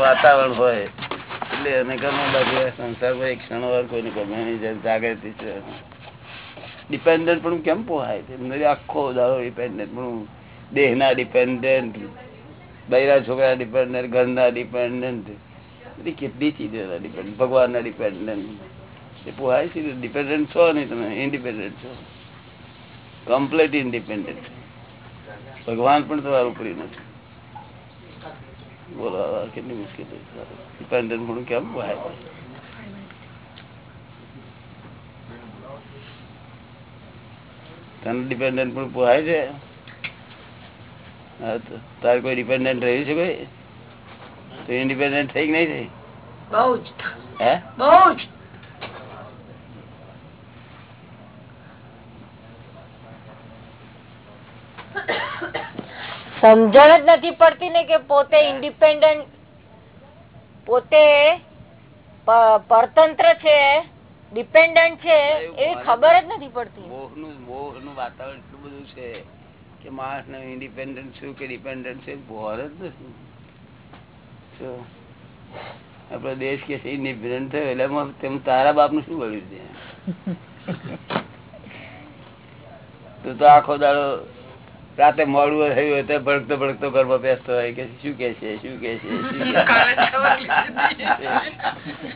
વાતાવરણ હોય, એટલે એને ગમે બાજુ સંસારમાં એક ક્ષણવાર કોઈને ગમે જાગૃતિ છે. ડિપેન્ડન્ટ પણ કેમ પોહાય? છે આખો દાડો ડિપેન્ડન્ટ પણ દેહના ડિપેન્ડન્ટ બૈરા છોકરા ડિપેન્ડન્ટ ઘરના ડિપેન્ડન્ટ બધી કેટલી ચીજો ડિપેન્ડ ભગવાનના ડિપેન્ડન્ટ એ પોહાય છે? ડિપેન્ડન્ટ છો નહીં તમે? ઇન્ડિપેન્ડન્ટ છો. કમ્પ્લીટ ઇન્ડિપેન્ડન્ટ ભગવાન પણ તમારું ઉપરી નથી બોલો હવે કેટલી મુશ્કેલી ડિપેન્ડન્ટ પણ કેમ પોહાય તને ડિપેન્ડન્ટ પણ પોહાય છે હા તો તારે કોઈ ડિપેન્ડન્ટ રહ્યું છે કોઈ તો ઇન્ડિપેન્ડન્ટ થઈ કે નહીં થઈ બહુ જ હે બહુ જ સમજણ જ નથી પડતી ને કે પોતે ઇન્ડિપેન્ડન્ટ પોતે પરતંત્ર છે ડિપેન્ડન્ટ છે એવી ખબર જ નથી પડતી. મોહનું મોહનું વાતાવરણ એટલું બધું છે કે માણસ ને ઇન્ડિપેન્ડન્ટ છું કે ડિપેન્ડન્ટ છે ભોર જ નથી. આપડો દેશ કે છે ઇન્ડિપેન્ડન્ટ થયો એટલે તેમ તારા બાપનું શું વળ્યું છે? તું તો આખો દાડો રાતે મોડું થયું હોય તો ભડકતો ભડકતો ગરબો બેસતો હોય કે શું કે છે શું કે છે શું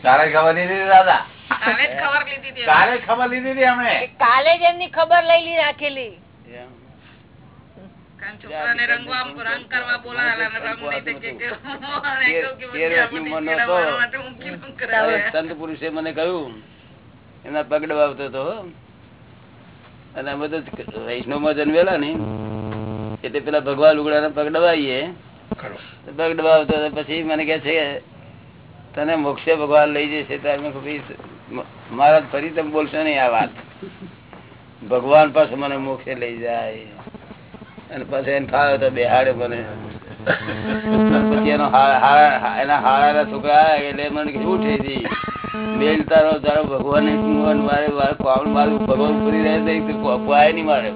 તારે ખબર નહીં દાદા? કાલે ખબર લીધી હતી તારે ખબર લીધી હતી અમે કાલે જ એમની ખબર લઈ રાખેલી? સંત પુરુષે મને કહ્યું એમના પગડ વાવતો હતો અને અમે તો વૈષ્ણવમાં જન્મેલા ને એટલે પેલા ભગવાન લુગડા પગ દબાવીએ. પગ દબાવતો પછી મને કે છે તને મોક્ષે ભગવાન લઈ જશે ત્યારે મેં કીધું, "ભઈ, મહારાજ ફરી તમે બોલશો નહીં આ વાત. ભગવાન પાસે મને મોક્ષે લઈ જાય. અને પછી એને ફાવે તો બેહાડે મને. પછી એનો એના હાળાના છોકરા એટલે મને કેવું થઈ હતી મેલ તારો તારો ભગવાન મારે મારે કોણ મારું ભગવાન પૂરી રહે તો કોઈ નહીં મારે.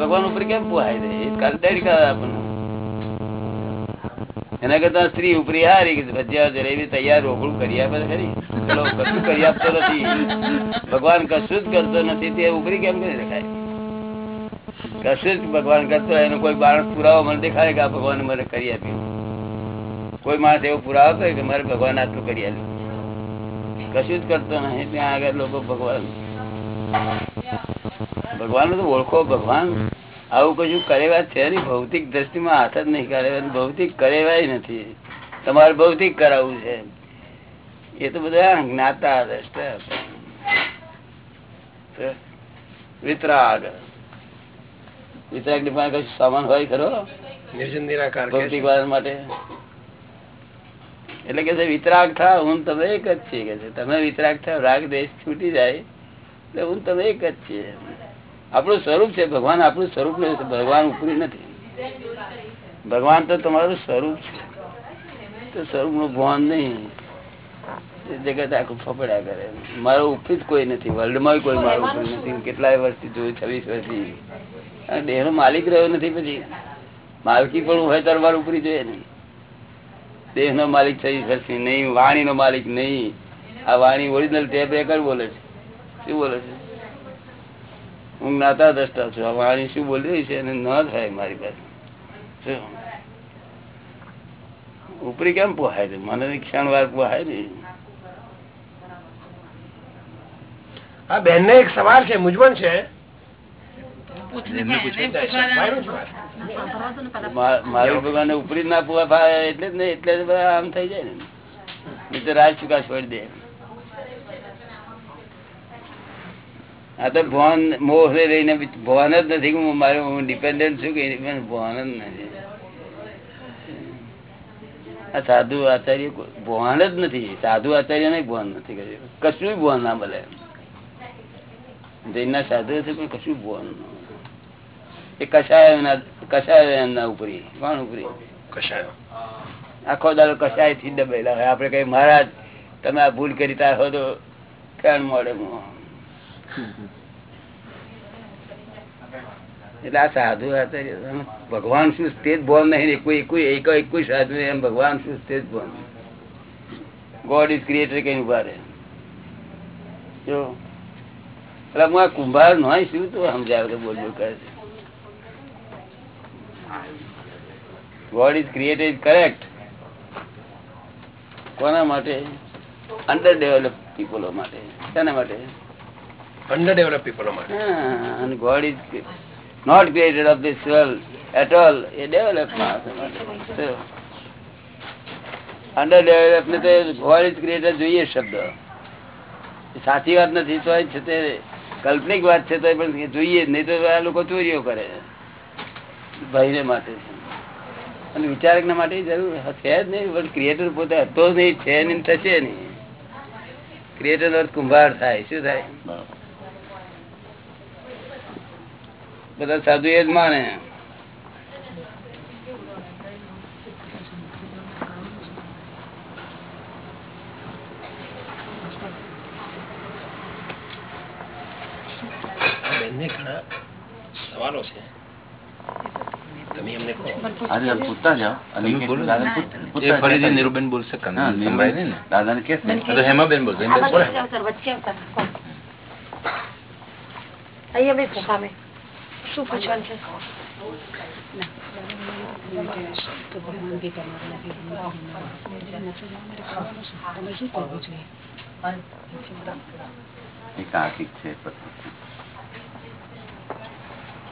ભગવાન ઉપર કેમ પુહાય દે આપણને. એના કરતા સ્ત્રી ઉપરી હારી ભજીયા જલેબી તૈયાર રોકડું કરી આપે ખરી? કશું કરી આપતો નથી. ભગવાન કશું જ કરતો નથી, તે ઉપરી કેમ કરી દેખાય? કશું જ ભગવાન કરતો એનો કોઈ બાળક પુરાવો મને દેખાય કે આ ભગવાન મને કરી આપ્યું? કોઈ માણસ એવો પુરાવો કરે કે મારે ભગવાન આટલું કરી આપ્યું? કશું જ કરતો નહીં, ત્યાં આગળ લોકો ભગવાન ભગવાન તો ઓળખો ભગવાન. આવું કશું કરેવા છે નહીં. ભૌતિક દ્રષ્ટિમાં હાથ જ નહીં કરેવા ભૌતિક કરેવાય નથી. તમારે ભૌતિક કરાવવું છે. એ તો બધા જ્ઞાતા દ્રષ્ટા વિતરાગ વિતરાગ. ની પાસે કશું સામાન હોય ખરો? નિરાકાર ભૌતિક. માટે. એટલે કે વિતરાગ થાવ હું તમે એક જ છીએ કે છે. તમે વિતરાગ થાવ રાગ દેશ છૂટી જાય. હું તમે એક જ છીએ આપણું સ્વરૂપ છે ભગવાન આપણું સ્વરૂપ નહીં ભગવાન ઉપરી નથી. ભગવાન તો તમારું સ્વરૂપ છે. તો સ્વરૂપનું ભાન નહીં. એ જગત આખું ફફડ્યા કરે. મારો ઉપરી જ કોઈ નથી વર્લ્ડમાં કોઈ મારો ઉપરી નથી. કેટલાય વર્ષથી જોયું છવ્વીસ વર્ષથી. આ દેહનો માલિક રહ્યો નથી પછી. માલકી પણ હોય ત્યારે મારું ઉપરી જોઈએ નહીં. દેહ નો માલિક છવ્વીસ વર્ષથી નહીં વાણી નો માલિક નહીં. આ વાણી ઓરિજિનલ ટેપ રેકર્ડ બોલે છે. શું બોલે છે? હું જ્ઞાતા દ્રષ્ટા છું. આ વાણી શું બોલી રહી છે? અને ન થાય મારી પાસે. ઉપરી કેમ પોહાય છે? મને ક્ષણ વાર પોહાય ને આ બેન ને એક સવાલ છે મૂંઝવણ છે? મારું ભગવાન ઉપરી ના પોવા એટલે જ નહીં એટલે બધા આમ થઈ જાય ને. રાજ ચુકા છોડી દે. આ તો ભવન મોહ ને લઈને ભવન જ નથી હું મારું હું ડિપેન્ડન્ટ છું કે ભવન જ નથી. આ સાધુ આચાર્ય ભવન જ નથી સાધુ આચાર્ય ને ભવન નથી કર્યું. કશું ભવન ના મળે. જૈનના સાધુ છે પણ કશું ભવન એ કશાય એમના કશાય એમના ઉપરી કોણ ઉપરી? કશાયો. આખો દાડો કશાયથી દબાયેલા હોય. આપડે કઈ મહારાજ તમે આ ભૂલ કરી તા હો તો કેમ મળે મોં? એટલે આ સાધુ ભગવાન શું તે જ બોલ નહીં કોઈ સાધુ એમ ભગવાન શું તે જ બોલ. ગોડ ઇઝ ક્રિએટર કઈ ઊભા રહે. જો. એટલે હું આ કુંભાર નો શું તો સમજાવે તો બોલ બોલ કરે છે. ગોડ ઇઝ ક્રિએટેડ કરેક્ટ કોના માટે? અંડર ડેવલપ પીપલો માટે. શેના માટે? અંડર ડેવલપ પીપલો માટે and God is not created of this world at all. એ ડેવલપ અન્ડર ડેવલપ ને તો ગોડ ઇઝ ક્રિએટર જોઈએ શબ્દ. સાચી વાત નથી તો છે તે કાલ્પનિક વાત છે તો પણ જોઈએ જ નહીં તો આ લોકો ચોરીઓ કરે. ભાઈને માટે અને વિચારક ના માટે જરૂર છે જ નહીં પણ ક્રિએટર પોતે હતો જ નહીં છે નહીં થશે નહીં. ક્રિએટર કુંભાર થાય શું થાય? બધા સાધુ એ જ માને. આ બેનને ઘણા સવાલો છે. તમે એમને કહો. આજે આમ પૂછતા જાઓ. અને તમે બોલો. ને. દાદાને પૂછ- એ પૂછતા ફરીથી જાઓ. નીરુબેન બોલશે કાં? હા, સંભળાય નહીં ને? દાદાને કહેશ ને. આ તો હેમાબેન બોલશે હેમાબેન બોલો. વચ્ચે અવતર વચ્ચે અવતર કોણ? અહીંયા બેસો સામે શું પૂછવાનું છે એ કાર્તિક છે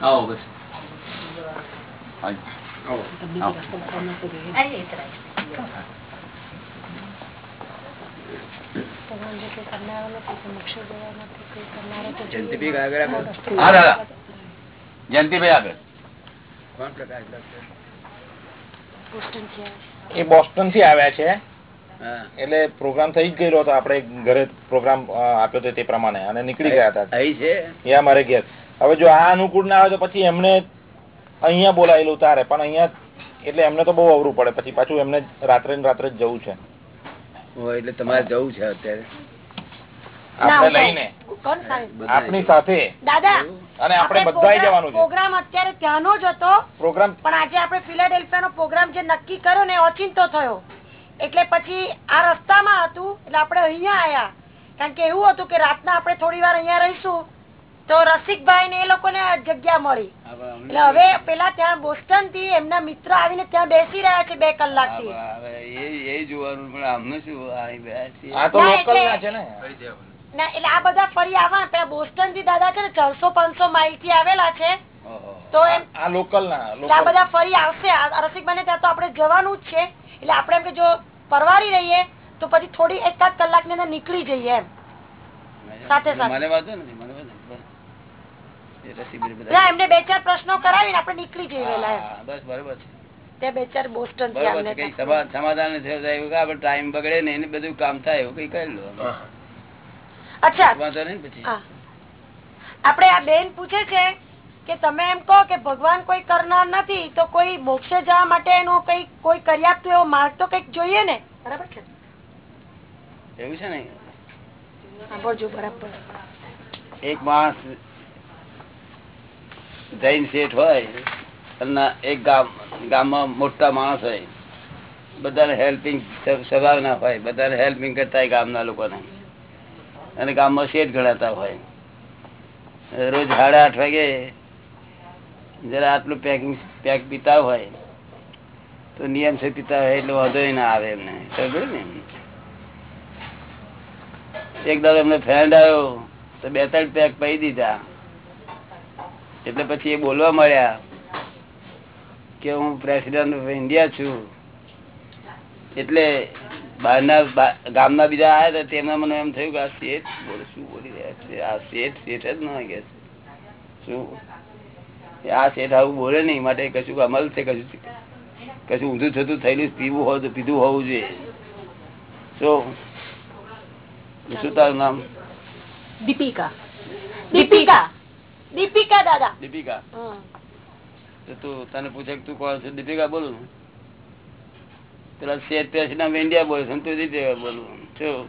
આવો બસ આજ. આવો. અહીં ઇતરાય. જયંતિભાઈ આગળ આપો. હા દાદા જયંતિભાઈ આગળ. કોણ પ્રકાશ એ બોસ્ટનથી આવ્યા છે. એટલે પ્રોગ્રામ થઈ જ ગયેલો હતો. આપણે ઘરે પ્રોગ્રામ આપ્યો હતો તે પ્રમાણે. અને નીકળી ગયા હતા. અહીં છે? મારે ઘેર. હવે જો આ અનુકૂળ ના આવે તો પછી એમને અહીંયા બોલાયેલું તારે. પણ અહીંયા એટલે એમને તો બહુ અવરું પડે. પછી પાછું એમને રાત્રે ને રાત્રે જ જવું છે. એટલે તમારે જવું છે અત્યારે? આપણે લઈને. કોણ સાહેબ? બધા આપની સાથે. દાદા અને આપણે બધા જવાનું છે. પ્રોગ્રામ અત્યારે ત્યાંનો જ હતો. પ્રોગ્રામ પણ આજે આપણે ફિલાડેલ્ફિયા નો પ્રોગ્રામ જે નક્કી કર્યો ને ઓચિંતો થયો. એટલે પછી આ રસ્તામાં હતું એટલે આપણે અહીંયા આયા. કારણ કે એવું હતું કે રાતના આપણે થોડી વાર અહીંયા રહીશું તો રસિકભાઈ ને એ લોકોને જગ્યા મળી. હવે એટલે હવે પેલા ત્યાં બોસ્ટનથી એમના મિત્ર આવીને ત્યાં બેસી રહ્યા છે બે કલાકથી એ એ જોવાનું પણ અમને શું ના, એટલે- આ બધા ફરી આવવાના. પેલા બોસ્ટનથી દાદા છે ને ચારસો પાંચસો માઇલથી આવેલા છે. તો એમ આ લોકલ ના એટલે આ બધા ફરી આવશે. રસિક બને ત્યાં તો આપણે જવાનું જ છે. એટલે આપણે એમ કે જો પરવારી રહીએ તો પછી થોડી એકાદ કલાકની અંદર નીકળી જઈએ એમ. સાથે સાથે. મને વાંધો નથી મને એમને બે ચાર પ્રશ્નો કરાવીને આપણે નીકળી જઈએ બસ બરોબર છે. ત્યાં બે ચાર બોસ્ટન સમાધાન થયો થયું એવું કે આપણે ટાઈમ બગડે ને એને બધું કામ થાય એવું કઈ કરી લો. આપણે આ બેન પૂછે છે કે તમે એમ કહો કે ભગવાન કોઈ કરનાર નથી તો કોઈ મોક્ષે જવા માટે એનો કઈ કોઈ કરી આપતું એવો માર્ગ તો કંઈક જોઈએ ને? બરાબર છે? એવું છે ને? સાંભળજો બરાબર. એક માણસ જૈન શેઠ હોય અને એક ગામ ગામમાં મોટા માણસ હોય. બધાને હેલ્પિંગ સ્વભાવના હોય બધાને હેલ્પિંગ કરતા હોય ગામના લોકોને. અને ગામમાં શેઠ ગણાતા હોય. રોજ સાડા આઠ વાગે જરા આટલું પેકિંગ પેક પીતા હોય, તો નિયમ છે પીતા હોય એટલે વાંધો ના આવે એમને. સમજ ને? એક દાડો એમને ફ્રેન્ડ આવ્યો, તો બે ત્રણ પેક પી દીધા. એટલે પછી એ બોલવા મળ્યા કે હું પ્રેસિડેન્ટ ઓફ ઇન્ડિયા છું. એટલે બહારના ગામના બીજા આવ્યા હતા તેમના મને એમ થયું કે આ શેઠ બોલે શું બોલી રહ્યા છે? આ શેઠ શેઠ જ ના કે શું? આ શેઠ આવું બોલે નહીં માટે કશું અમલ છે કશું કશું ઊંધું થતું થયેલું પીવું હોય તો પીધું હોવું જોઈએ. શું? શું તારું નામ? દીપિકા. દીપિકા. દીપિકા દાદા. દીપિકા. તો તું તને પૂછે તું કોણ છે? દીપિકા બોલું. પેલા શેઠ પ્રેસિડન્ટ ઇન્ડિયા બોલે ને તું દીપિકા બોલું શું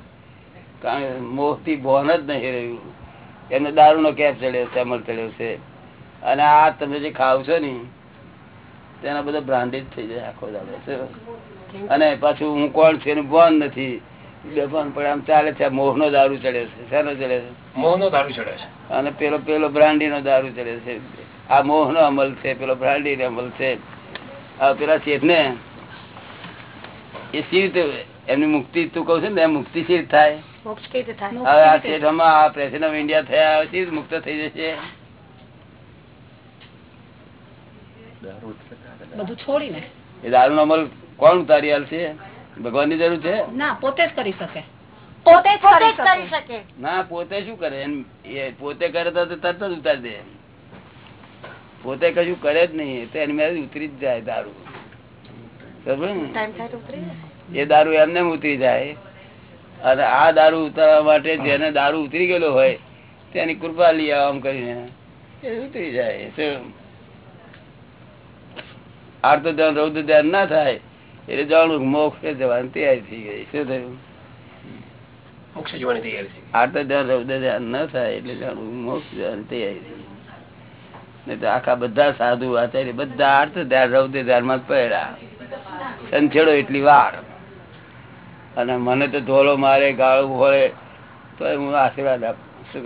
કારણ મોહથી ભોન જ નહીં રહ્યું. એમને દારૂ નો કેપ ચડ્યો છે અમલ ચડ્યો છે. અને આ તમે જે ખાવ છો ને તેના બધા બ્રાન્ડેડ થઈ જાય આખો દાડો? અને પાછું હું કોણ છું એનું ભોન નથી. બેભાન પડે આમ ચાલે છે મોહ નો દારૂ ચડે છે શેનો ચડે છે? મોહનો દારૂ ચડે છે. અને પેલો પેલો બ્રાન્ડી નો દારૂ ચડે છે. આ મોહ નો અમલ છે પેલો બ્રાન્ડી નો અમલ છે. આ પેલા શેઠ ને એ સી રીતે એમની મુક્તિ તું કઉ છું ને મુક્તિ સી થાય. મોક્ષ કઈ રીતે થાય? હવે આ શેઠ આમાં આ પ્રેસિડન્ટ ઓફ ઇન્ડિયા થયા સી મુક્ત થઈ જશે? બધું છોડીને. એ દારૂ નો અમલ કોણ ઉતારી આવશે ભગવાનની જરૂર છે? ના પોતે જ કરી શકે. પોતે જ પોતે જ કરી શકે. ના પોતે શું કરે? એ પોતે કરે તો તરત જ ઉતારી દે. પોતે કશું કરે જ નહીં તો એની મેરેજ ઉતરી જ જાય દારૂ સમજ્યો ને? ટાઈમ થાય તો ઉતરી જાય. એ દારૂ એમને ઉતરી જાય. અને આ દારૂ ઉતારવા માટે જેને દારૂ ઉતરી ગયેલો હોય તેની કૃપા લઈ આમ કરીને. એ ઉતરી જાય. શું? આર્ત ધ્યાન રૌદ્ર ધ્યાન ના થાય એટલે જાણવું મોક્ષ જવાની તૈયારી થઈ ગઈ. શું થયું? મોક્ષ જોવાની તૈયારી છે ધ્યાન રૌદ્ર ધ્યાન ન થાય એટલે જાણવું મોક્ષ જવાની તૈયારી થઈ. નહીં તો આખા બધા સાધુ આચાર્ય બધા આર્થ ધ્યાન રૌદ્ર ધ્યાનમાં જ પડ્યા. સંછેડો એટલી વાર. અને મને તો ધોલો મારે ગાળું હોય તો હું આશીર્વાદ આપું. શું?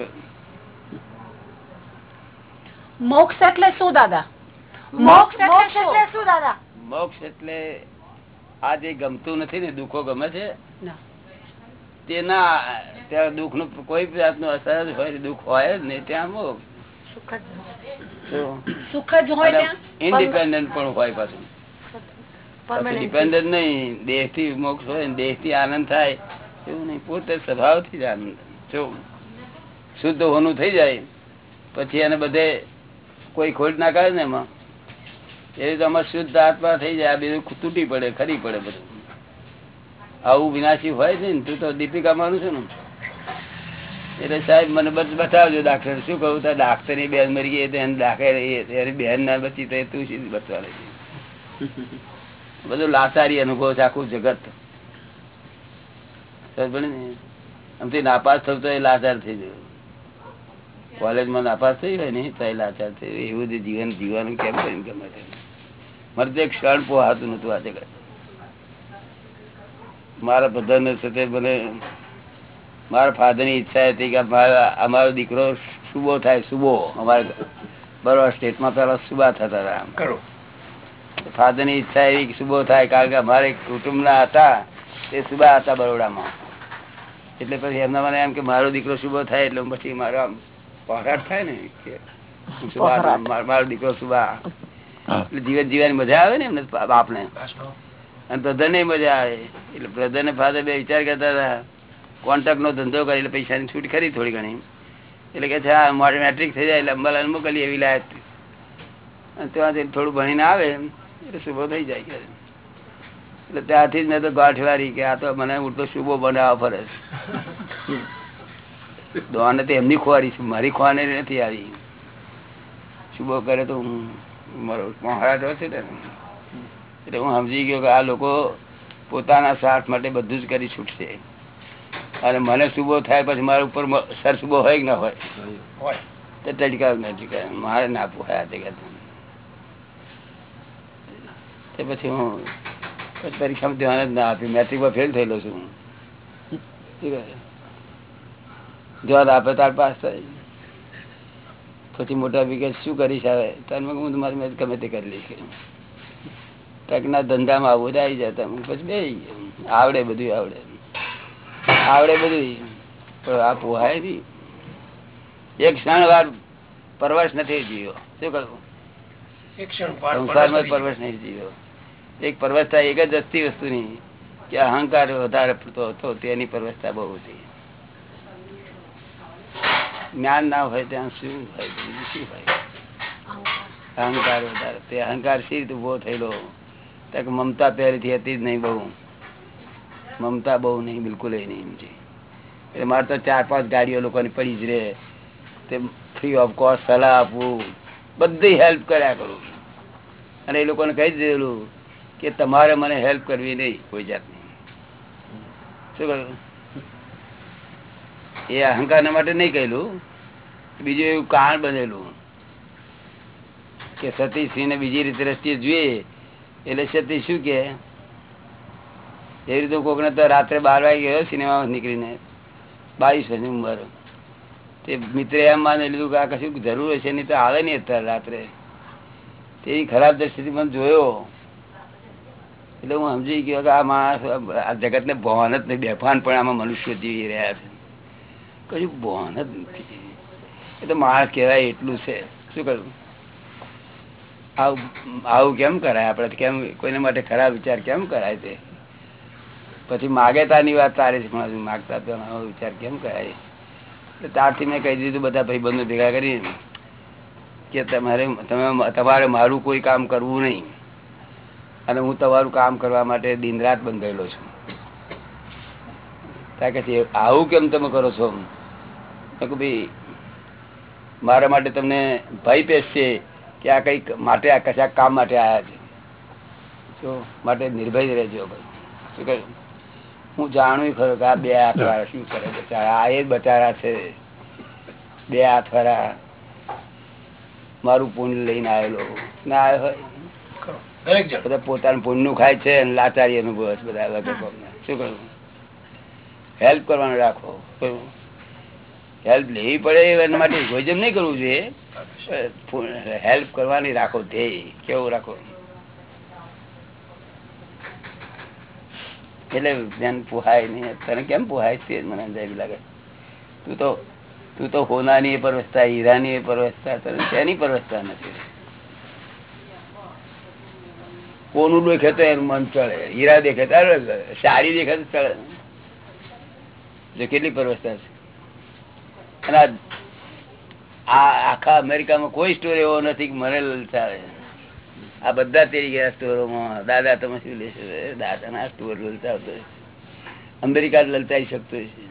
મોક્ષ એટલે શું દાદા? મોક્ષ એટલે શું દાદા? મોક્ષ એટલે આ જે ગમતું નથી ને દુઃખો ગમે છે તેના ત્યાં દુઃખનું કોઈ જાતનું અસર હોય દુઃખ હોય જ નહીં ત્યાં મોક્ષ. સુખ જ હોય. ઇન્ડિપેન્ડન્ટ પણ હોય પાછું. ડિપેન્ડન્ટ નહીં દેહથી મોક્ષ હોય દેહથી આનંદ થાય એવું નહીં. પોતે સ્વભાવથી જ આનંદ જો શુદ્ધ હોનું થઈ જાય પછી એને બધે કોઈ ખોટ ના કરે ને એમાં. એ રીતે અમારે શુદ્ધ આત્મા થઈ જાય આ બધું તૂટી પડે ખરી પડે બધું. આવું વિનાશી હોય છે ને તું તો દીપિકા માનું છું ને. એટલે સાહેબ મને બસ બતાવજો ડાક્ટર શું કહું? તો ડાક્ટરની બેન મરી ગઈ એને દાખલ એની બેન ના બચી તો તું સીધી બચવા રહી બધું લાચારી અનુભવ છે, આખું જગત. આમથી નાપાસ થયું તો એ લાચાર થઈ ગયું કોલેજમાં નાપાસ થઈ હોય ને, તો એ લાચાર થઈ. એવું જીવન જીવવાનું કેમ કરીને ગમે મારે તો એક ક્ષણ પોહાતું નતું આ મારા બધાને સાથે મને, મારા ફાધરની ઈચ્છા હતી કે મારા, અમારો દીકરો સુબો થાય, સુબો. અમારે બરોબર સ્ટેટમાં પેલા સુબા થતા હતા. કરો. ફાધરની ઈચ્છા એવી શુભો થાય? કારણ કે અમારે કુટુંબ ના હતા તે સુબા હતા બરોડામાં. એટલે પછી એમના મને એમ કે મારો દીકરો શુભો થાય? એટલે પછી મારો આમ પહોરાટ થાય ને કે મારો મારો દીકરો સુબા. એટલે જીવન જીવવાની મજા આવે ને એમને બાપને. અને બ્રધર ને મજા આવે. એટલે બ્રધર ને ફાધર બે વિચાર કરતા હતા. કોન્ટ્રાક્ટ નો ધંધો કરી એટલે પૈસાની છૂટ ખરી થોડી ઘણી. એટલે કે છે હા મારે મેટ્રિક થઈ જાય એટલે અંબાલાલ મોકલી એવી લાયક. અને ત્યાંથી થોડું ભણીને આવે. એટલે શુભો થઈ જાય એટલે ત્યાંથી જ મેં તો ગાંઠવારી કે આ તો મને ઉડતો શુભો બનાવવા ફરજ દોને તો એમની ખોવારી છે મારી ખોવાને નથી આવી. શુભો કરે તો હું મારો મહારાજ હોય છે ને એટલે હું સમજી ગયો કે આ લોકો પોતાના સ્વાર્થ માટે બધું જ કરી છૂટશે. અને મને શુભો થાય પછી મારા ઉપર સર શુભો હોય કે ના હોય? હોય. તો ટટકાવ નથી મારે ના પોહાય આ જગત તે પછી હું પરીક્ષામાં ધ્યાન જ ના આપ્યું મેટ્રિકમાં ફેલ થયેલો છું હું. ધ્યાન આપે તાર પાસ થાય. પછી મોટા વિકેટ શું કરીશ આવે તાર હું તમારી મેં ગમે તે કરી લઈશ. ટકના ધંધામાં આવું આવી જતા. પછી બે આવડે બધું આવડે. આવડે બધું પણ આ પોહાય નહીં. એક ક્ષણ વાર પરવશ નથી જીવ્યો. શું કરવું સંસારમાં પરવશ પરવશ નહીં જીવ્યો. એક પરવશતા એક જ વસ્તી વસ્તુની કે અહંકાર વધારે પડતો હતો, તેની પરવશતા બહુ હતી. જ્ઞાન ના હોય ત્યાં શું હોય શું હોય? અહંકાર વધારે. તે અહંકાર સી રીતે ઊભો થયેલો? મમતા પહેલેથી હતી જ નહીં બહુ. મમતા બહુ નહીં, બિલકુલ એ નહીં એમથી એટલે મારે તો ચાર પાંચ ગાડીઓ લોકોની પડી જ રહે. તે ફ્રી ઓફ કોસ્ટ સલાહ આપવું, બધી હેલ્પ કર્યા કરું. અને એ લોકોને કહી દીધેલું કે તમારે મને હેલ્પ કરવી નહીં, કોઈ જાતની. શું કહ્યું? એ અહંકાર માટે નહીં કહેલું બીજું એવું કારણ બનેલું, કે સતીશ્રી ને બીજી રીતે દ્રષ્ટિએ જોઈએ એટલે સતી શું કે એવી રીતે કોકને તો રાત્રે બાર વાગે ગયો સિનેમા નીકળીને, બાવીસ વર્ષની ઉંમર. તે મિત્રે એમ માની લીધું કે આ કશું જરૂર હશે નહીં, તો આવે નહીં અત્યારે રાત્રે. તેવી ખરાબ દ્રષ્ટિથી મને જોયો. એટલે હું સમજી ગયો કે આ માણસ આ જગત ને ભવાન જ નહીં બેફાન પણ આમાં મનુષ્ય જીવી રહ્યા છે. કયું ભવાન જ નથી. એ તો માણસ કહેવાય એટલું છે. શું કરવું આવું આવું કેમ કરાય આપડે કેમ કોઈને માટે ખરાબ વિચાર કેમ કરાય તે? પછી માગે તારની વાત તારે છે પણ માગતા તો વિચાર કેમ કરાય? એટલે ત્યારથી મેં કહી દીધું બધા ભાઈબંધો ભેગા કરીને કે તમારે, તમે, તમારે મારું કોઈ કામ કરવું નહીં. અને હું તમારું કામ કરવા માટે દિન રાત બંધાયેલો છું. ત્યાં કે આવું કેમ તમે કરો છો? ભાઈ, મારા માટે તમને ભય પેસશે કે આ કંઈક માટે આ કશાક કામ માટે આવ્યા છે. જો માટે નિર્ભય રહેજો ભાઈ. શું કહ્યું? હું જાણું ખરો કે આ બે હાથવાળા શું કરે બચારા આ એ બચારા છે. બે હાથવાળા મારું પુણ્ય લઈને આવેલો ના આવ્યો હોય. દરેક જણ. બધા પોતાનું પુણ્યનું ખાય છે અને લાચારી અનુભવે છે બધા વગર શું કરવું? હેલ્પ કરવાનું રાખો. હેલ્પ લેવી પડે એના માટે ભોજન નહીં કરવું જોઈએ. હેલ્પ કરવાની રાખો ધ્યેય. કેવું રાખો? એટલે ધ્યાન પુહાય નહીં. તને કેમ પોહાય? છે મને અંદાજ લાગે. તું તો તું તો હોનાની એ પરવસ્થા હીરાની એ પરવસ્થા તને તેની પરવસ્થા નથી? કોનું દેખે તો એનું મન ચડે. હીરા દેખે તો સારી દેખે તો ચડે. જો કેટલી પરવસ્થા છે અને આ- આખા અમેરિકામાં કોઈ સ્ટોર એવો નથી મને લલચાવે આ બધા તેરી ગયા સ્ટોરોમાં દાદા તમે શું લેશો? દાદાના સ્ટોર લલચાવતો. અમેરિકા લલચાઈ શકતો છે.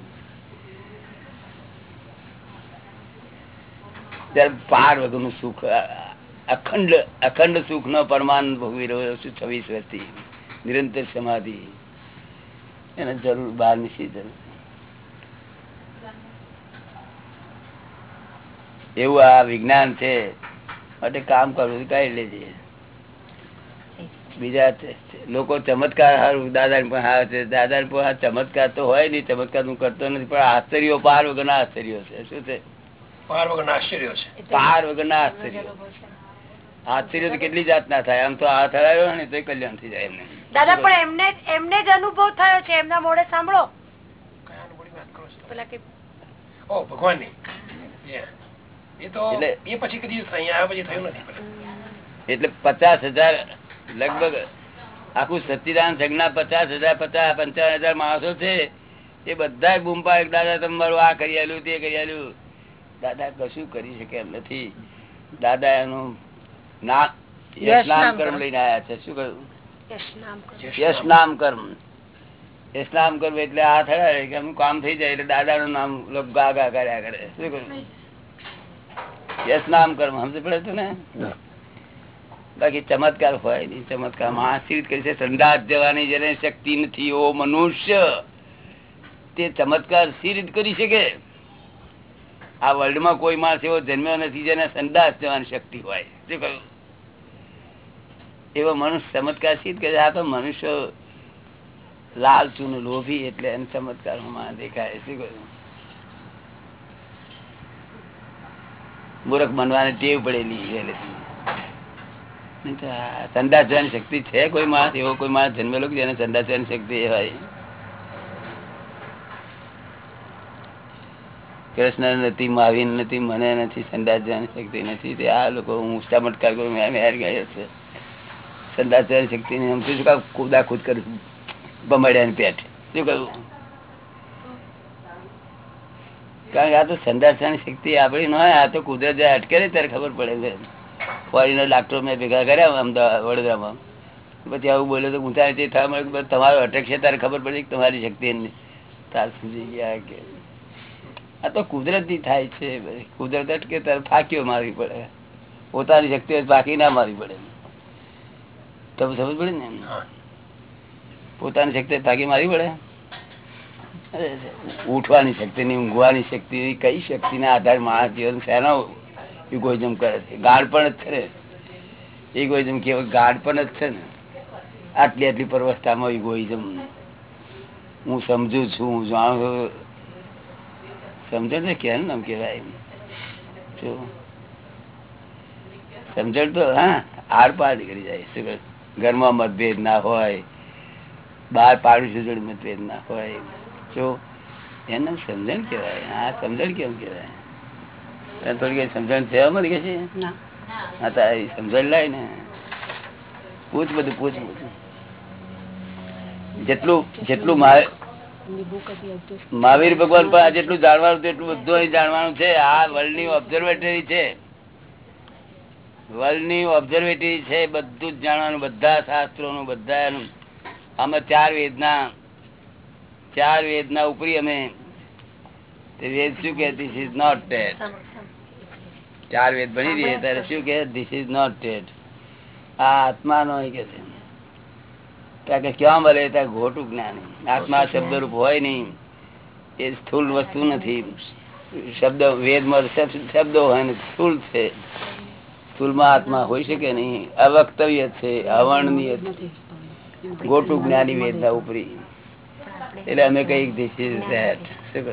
ત્યારે પાર વગરનું સુખ અખંડ અખંડ સુખ નો પરમાન ભોગવી રહ્યો છું છવ્વીસ વર્ષથી. નિરંતર સમાધિ. એને જરૂર બહારની જરૂર એવું આ વિજ્ઞાન છે માટે કામ કરવું કાઢી લેજે બીજા લોકો ચમત્કાર સારું દાદા પણ હા છે. દાદા પણ ચમત્કાર તો હોય નહીં ચમત્કાર હું કરતો નથી પણ આશ્ચર્યો પાર વગરના આશ્ચર્યો છે. શું છે? પાર વગર આશ્ચર્ય છે. પાર વગરના આશ્ચર્યો. આશ્ચર્ય તો કેટલી જાત ના થાય. આમ તો આ થયો ને તો કલ્યાણ થઈ જાય એમને. દાદા પણ એમને એમને જ અનુભવ થયો છે. એમના મોડે સાંભળો. ઓ એ તો એટલે- એ પછી કદી અહીંયા પછી થયું નથી એટલે પચાસ હજાર લગભગ આખું સચ્ચિદાન જગના પચાસ હજાર પચાસ પંચાવન હજાર માણસો છે. એ બધા બૂમપા દાદા તમારું આ કરી આલ્યું તે કરી આલ્યું. દાદા કશું કરી શકે એમ નથી. દાદા એનું ના યશ નામ કર્મ લઈને આયા છે. શું કહ્યું? યશ કર્મ યશ કર્મ એટલે આ થયા કે એમનું કામ થઈ જાય એટલે દાદા નું નામ ગા ગા કર્યા કરે. શું કહ્યું? યશ નામ કર્મ સમજ પડે છે ને? બાકી ચમત્કાર હોય નહીં ચમત્કાર. આશ્રિત કરી છે સંદાસ જવાની જેને શક્તિ નથી એવો મનુષ્ય. તે ચમત્કાર સી રીત કરી શકે? આ વર્લ્ડમાં કોઈ માણસ એવો જન્મ્યો નથી જેને સંદાસ જવાની શક્તિ હોય. શું કહ્યું? એવો મનુષ્ય ચમત્કાર છે આ તો મનુષ્ય લાલચુ લોભી એટલે એમ ચમત્કાર દેખાય. શું કહ્યું? મૂર્ખ બનવાની ટેવ પડેલી સંદાસ જવાની શક્તિ છે કોઈ માણસ? એવો કોઈ માણસ જન્મેલો જેને સંદાસ જવાની શક્તિ હોય? કૃષ્ણ નથી, મહાવીર નથી, મને નથી સંદાસ શક્તિ નથી. તે આ લોકો હું ચમત્કાર કરું મેં મેર ગયો છે. સંદાસ જવાની શક્તિ નહીં. શું કામ કુદા કૂદ કરું બમડ્યા પેટ શું કહ્યું કારણ કે આ તો સંદાસ જવાની શક્તિ આપણી ન આ તો કુદરત અટકે ને ત્યારે ખબર પડે છે. ફોરીનર ડાક્ટરો મેં ભેગા કર્યા અમદાવાદ વડોદરામાં. પછી આવું બોલે તો થવા મળે તમારો અટક છે, ત્યારે ખબર પડી કે તમારી શક્તિ તાર સમજી ગયા કે આ તો કુદરતી થાય છે કુદરત અટકે ત્યારે ફાંકીઓ મારવી પડે. પોતાની શક્તિ ફાંકી ના મારવી પડે. તમે સમજ પડે ને પોતાની શક્તિ ફાંકી મારવી પડે? ઉઠવાની શક્તિ ની ઊંઘવાની શક્તિ કઈ શક્તિ ના આધારે માણસ જીવન શેનો ઇગોઇઝમ કરે છે. ગાઢ પણ જ કરે ઇગોઇઝમ કેવાય ગાઢ પણ જ છે ને. આટલી આટલી પરવસ્થામાં ઇગોઇઝમ હું સમજુ છું હું જાણું છું. સમજણ ને કેમ નામ કેવાય શું સમજણ તો હા આર પાર નીકળી જાય. શું ઘરમાં મતભેદ ના હોય બહાર પાડોશી જોડે મતભેદ ના હોય. જો એને સમજણ કેવાય હા સમજણ કેમ કેવાય થોડી સમજણ છે અમારી કે છે? હા તો સમજણ લાય ને. પૂછ બધું પૂછ જેટલું જેટલું adjust. મહાવીર ભગવાન પણ જેટલું જાણવાનું એટલું બધું અહીં જાણવાનું છે. આ વર્લ્ડની ઓબ્ઝર્વેટરી છે. વર્લ્ડની ઓબ્ઝર્વેટરી છે, બધું જ જાણવાનું, બધા શાસ્ત્રો નું બધા એનું અમે ચાર વેદના ચાર વેદના ઉપરી અમે વેદ શું કે ધીસ ઇઝ નોટ ડેડ ચાર વેદ ભણી રહીએ ત્યારે શું કે ધીસ ઇઝ નોટ ટેટ આ આત્મા નો કે છે. ત્યાં ક્યાં મળે, ત્યાં ખોટું જ્ઞાન. આત્મા શબ્દ રૂપ હોય નહીં. એ સ્થુલ વસ્તુ નથી. શબ્દ, વેદમાં શબ- શબ્દો હોય ને સ્થુલ છે. સ્થુલમાં આત્મા હોઈ શકે નહીં. અવક્તવ્ય છે, અવર્ણનીય છે. ગોટું જ્ઞાની વેદના ઉપરી. એટલે અમે કઈ ધીસ ઇઝ ધેટ શું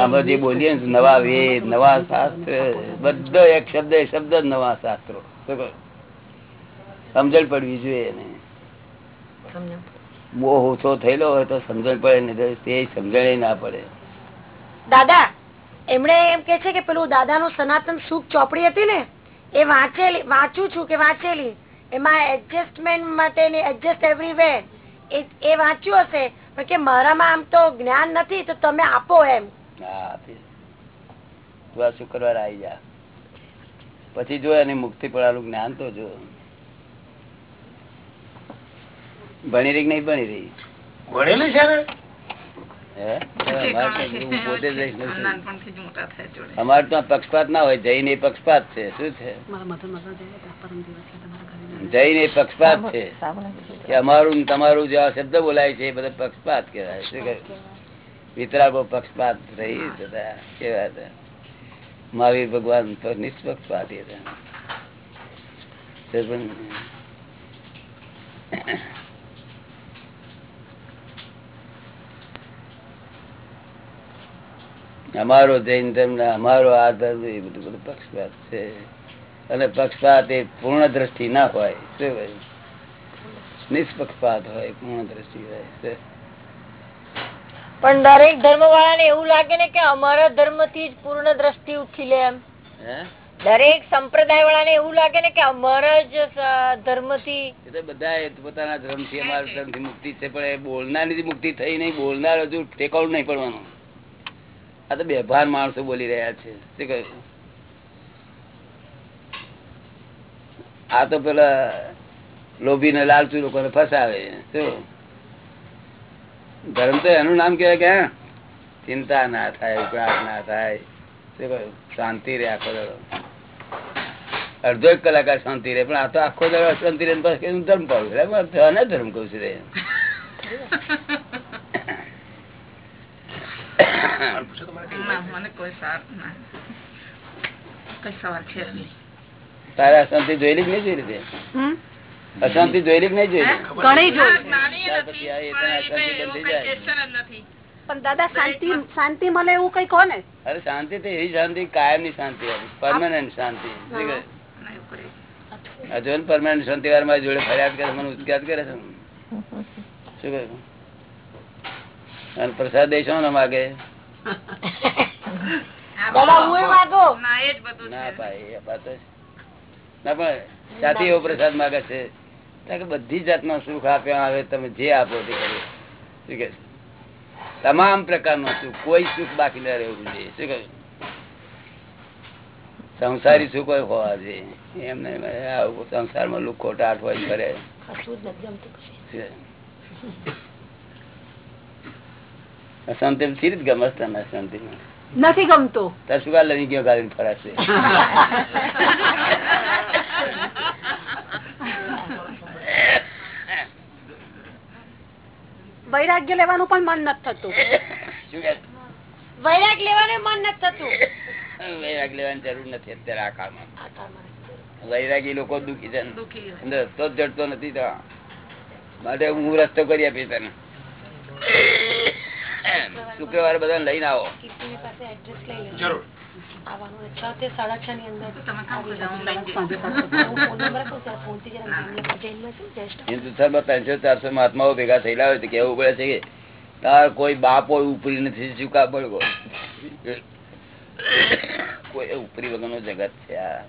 આમાં જે બોલીએ નવા વેદ, નવા શાસ્ત્ર, બધો એક શબ્દ શબ્દ નવા શાસ્ત્રો. શું? સમજણ પડવી જોઈએ એને. મોહ ઓછો થયેલો હોય તો સમજણ પડે ને તે સમજણ ના પડે. દાદા એમણે એમ કે છે કે પેલું દાદા નું સનાતન સુખ ચોપડી હતી ને એ વાંચેલી વાંચું છું કે વાંચેલી એમાં એડજસ્ટમેન્ટ માટેની એડજસ્ટ એવરીવેર એ વાંચ્યું હશે પણ કે મારામાં આમ તો જ્ઞાન નથી તો તમે આપો એમ. હા આપીશ. તું આ શુક્રવાર આવી જા. પછી જો એની મુક્તિ પડવાનું જ્ઞાન તો જો. ભણી રહી નહીં ભણી રહી? ભણેલી છે ને? અમારે તો પક્ષપાત ના હોય જૈન એ પક્ષપાત છે. શું છે? જૈન એ પક્ષપાત છે. કે અમારું તમારું જેવા શબ્દ બોલાય છે એ બધા પક્ષપાત કહેવાય. શું કહે બહુ પક્ષપાત રહી બધા કેવા હતા? મહાવીર ભગવાન તો નિષ્પક્ષપાતી હતા તે પણ અમારો જૈન ધર્મ ને અમારો આ ધર્મ એ બધું બધું પક્ષપાત છે. અને પક્ષપાત એ પૂર્ણ દ્રષ્ટિ ના હોય શું હોય? નિષ્પક્ષપાત હોય પૂર્ણ દ્રષ્ટિ હોય પણ દરેક ધર્મ વાળાને એવું લાગે ને કે અમારા ધર્મથી જ પૂર્ણ દ્રષ્ટિ ઉઠી લે એમ. હે? દરેક સંપ્રદાય વાળાને એવું લાગે ને કે અમારા જ ધર્મથી બધા પોતાના ધર્મથી અમારા ધર્મથી મુક્તિ છે પણ એ બોલનાર મુક્તિ થઈ નહીં બોલનાર હજુ ટેકાવું નહીં પડવાનું. આ તો બેભાન માણસો બોલી રહ્યા છે. શું કહ્યું આ તો પેલા લોભી ને લાલચુ લોકોને ફસાવે. ધર્મ તો એનું નામ કેવાય કે ચિંતા ના થાય, ઉકળાટ ના થાય. શું કહ્યું? શાંતિ રે આખો દડો. અડધો એક કલાકાર શાંતિ રે, પણ આ તો આખો દડો શાંતિ પછી ધર્મ પાડું ધર્મ કહું છું રે પૂછો તમારે કઈ ના, મને કોઈ સાર ના. કઈ સવાલ છે જ નહીં. તારે અશાંતિ જોયેલી નહીં જોઈ રીતે અશાંતિ જોયેલી નહીં જોઈ પણ દાદા શાંતિ શાંતિ મળે એવું કઈ કોને અરે શાંતિ તો એવી શાંતિ કાયમની શાંતિ પરમાનન્ટ શાંતિ શું કહે? આ જો ને પરમાનન્ટ શાંતિ વાર મારી જોડે ફરિયાદ કરે મને ઉચકાત કરે છે શું કહ્યું અને પ્રસાદ દેશો ને માગે બધી જાતનો સુખ આપ્યા આવે તમે જે આપો તે કરો. શું કે? તમામ પ્રકારનું સુખ કોઈ સુખ બાકી ના રહેવું જોઈએ. શું કહ્યું સંસારી સુખ હોય હોવા જોઈએ. એમને આવું સંસારમાં લુખોટાટ હોય કરે અશાંતિ ચીર જ ગમસ તને અશાંતિ નથી ગમતું. તાર શું લઈ ગયો ગાડી ફરાશે? વૈરાગ્ય લેવાનું પણ મન નથી થતું. વૈરાગ લેવાનું મન નથી થતું. વૈરાગ લેવાની જરૂર નથી અત્યારે આ કાળમાં. વૈરાગી લોકો દુખી છે રસ્તો જડતો નથી તો. માટે હું રસ્તો કરી આપીશ તને. શુક્રવારે બધા લઈને આવો. જરૂર. ચારસો મહાત્માઓ ભેગા થયેલા હોય તો કેવું પડે છે કે તાર કોઈ બાપો ઉપરી નથી ચૂકા પડવો. કોઈ ઉપરી વગરનો જગત છે આ.